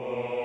Oh.